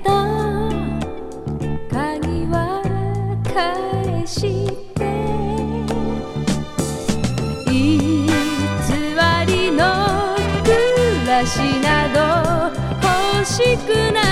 ど鍵は返して。偽りの暮らしなど欲しくない。